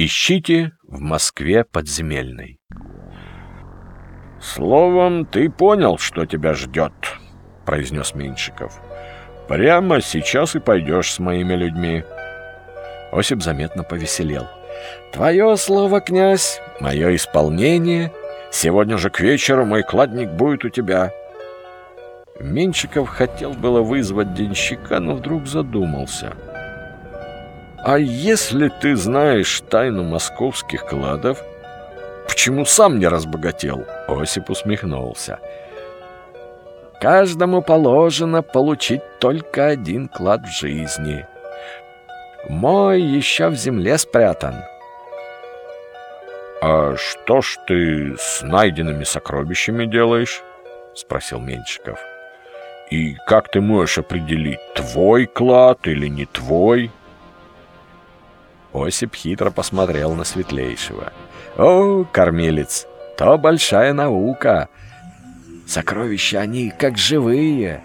Ищите в Москве подземельной. «Словом, ты понял, что тебя ждет», — произнес Меньшиков. «Прямо сейчас и пойдешь с моими людьми». Осип заметно повеселел. «Твое слово, князь, мое исполнение. Сегодня же к вечеру мой кладник будет у тебя». Меньшиков хотел было вызвать денщика, но вдруг задумался. «А если ты знаешь тайну московских кладов, почему сам не разбогател?» Осип усмехнулся. «Каждому положено получить только один клад в жизни. Мой еще в земле спрятан». «А что ж ты с найденными сокровищами делаешь?» — спросил Меньшиков. «И как ты можешь определить, твой клад или не твой?» Осип хитро посмотрел на Светлейшего. «О, кормилец, то большая наука! Сокровища они как живые,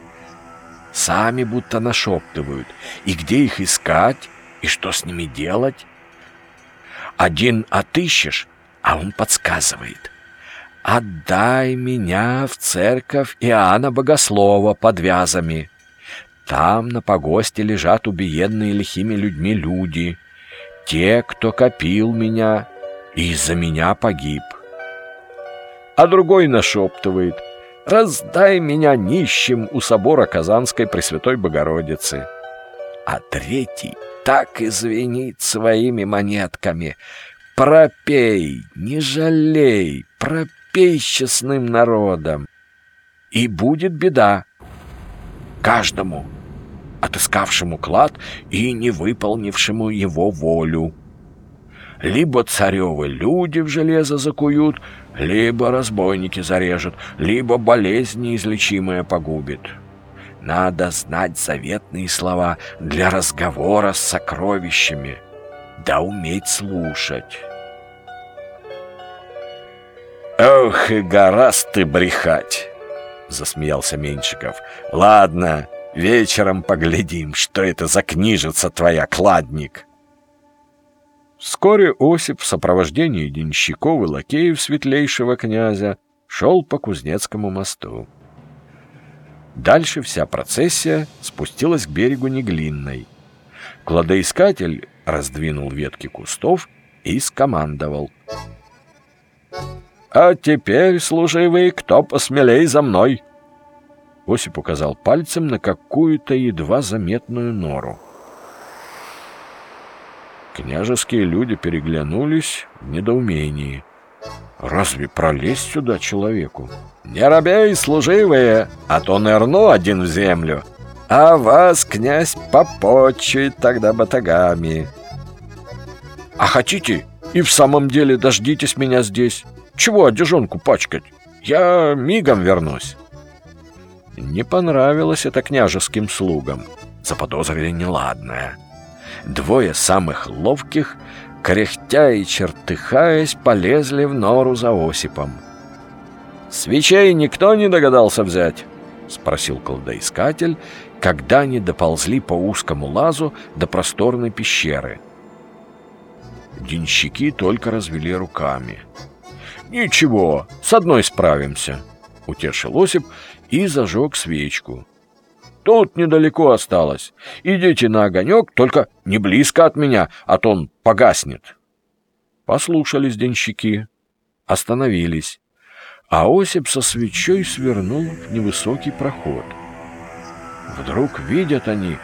сами будто нашептывают, и где их искать, и что с ними делать. Один отыщешь, а он подсказывает. «Отдай меня в церковь Иоанна Богослова под вязами. Там на погосте лежат убиенные лихими людьми люди, те, кто копил меня и из-за меня погиб». А другой нашептывает «Раздай меня нищим у собора Казанской Пресвятой Богородицы». А третий так и звенит своими монетками – Пропей, не жалей, пропей честным народом. И будет беда каждому, отыскавшему клад и не выполнившему его волю. Либо царевы люди в железо закуют, либо разбойники зарежут, либо болезнь неизлечимая погубит. Надо знать заветные слова для разговора с сокровищами — да уметь слушать. «Ох, и гораст ты брехать!» — засмеялся Меньшиков. «Ладно, вечером поглядим, что это за книжица твоя, кладник!» Вскоре Осип в сопровождении денщиков и лакеев светлейшего князя шел по Кузнецкому мосту. Дальше вся процессия спустилась к берегу Неглинной. Кладоискатель раздвинул ветки кустов и скомандовал. «А теперь, служивый, кто посмелей за мной!» Осип указал пальцем на какую-то едва заметную нору. Княжеские люди переглянулись в недоумении. «Разве пролезть сюда человеку?» «Не робей, служивые, а то нырну один в землю, а вас, князь, попочует тогда батагами. А хотите, и в самом деле дождитесь меня здесь. Чего одежонку пачкать? Я мигом вернусь. Не понравилось это княжеским слугам. Заподозрили неладное. Двое самых ловких, кряхтя и чертыхаясь, полезли в нору за Осипом. «Свечей никто не догадался взять?» — спросил колдоискатель когда они доползли по узкому лазу до просторной пещеры. Денщики только развели руками. «Ничего, с одной справимся», — утешил Осип и зажег свечку. «Тут недалеко осталось. Идите на огонек, только не близко от меня, а то он погаснет». Послушались денщики, остановились, а Осип со свечой свернул в невысокий проход — Вдруг видят они,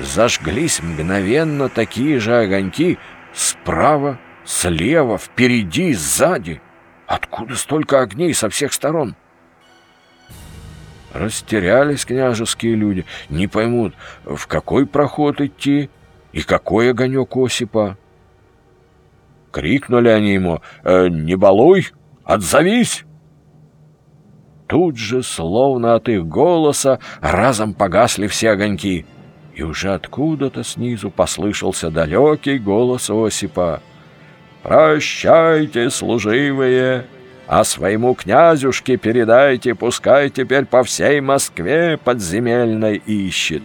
зажглись мгновенно такие же огоньки справа, слева, впереди, сзади. Откуда столько огней со всех сторон? Растерялись княжеские люди, не поймут, в какой проход идти и какой огонек Осипа. Крикнули они ему «Э, «Не балуй, отзовись!» Тут же, словно от их голоса, разом погасли все огоньки, и уже откуда-то снизу послышался далекий голос Осипа. «Прощайте, служивые, а своему князюшке передайте, пускай теперь по всей Москве подземельной ищет.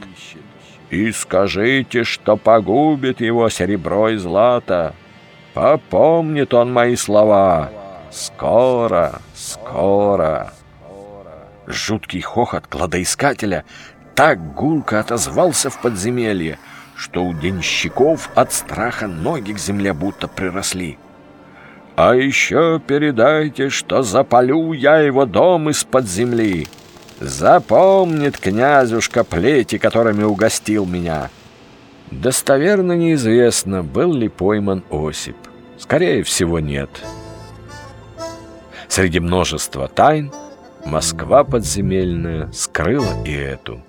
И скажите, что погубит его серебро и злато. Попомнит он мои слова. Скоро, скоро. Жуткий хохот кладоискателя так гулко отозвался в подземелье, что у денщиков от страха ноги к земле будто приросли. А еще передайте, что запалю я его дом из-под земли. Запомнит князюшка плети, которыми угостил меня. Достоверно неизвестно, был ли пойман Осип. Скорее всего, нет. Среди множества тайн Москва подземельная скрыла и эту.